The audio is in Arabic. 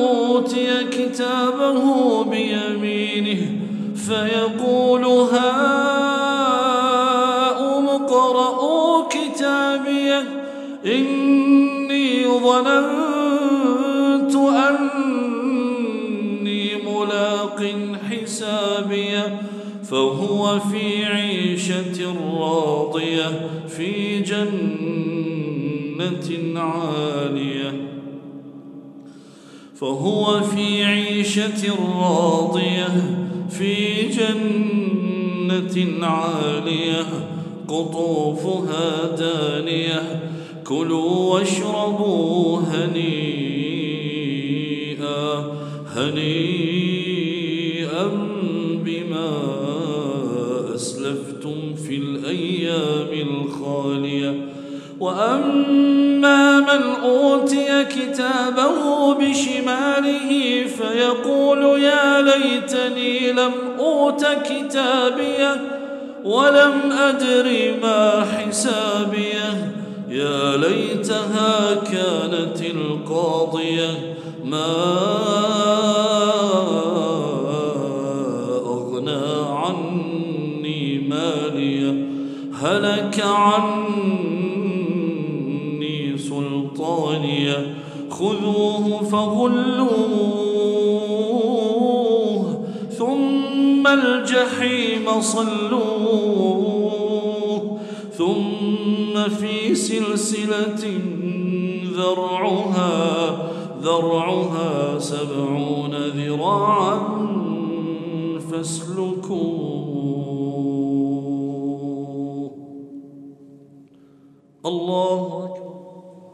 أوتي كتابه بيمينه فيقول هاؤم اقرءوا كتابيه إني ظننت أني ملاق حسابيه فهو في عيشة راضية في جنة عالية فهو في عيشة راضية في جنة عالية قطوفها دانية كلوا واشربوا هنيئا هنيئا بما أسلفتم في الأيام الخالية. وأما من أوتي كتابه بشماله فيقول يا ليتني لم أوت كتابيه ولم أدر ما حسابيه يا ليتها كانت القاضية. ما أغنى عني ماليه هلك عني سلطانيه خذوه فغلوه ثم الجحيم صلوه ثم في سلسلة ذرعها ذرعها سبعون ذراعا فاسلكوه. الله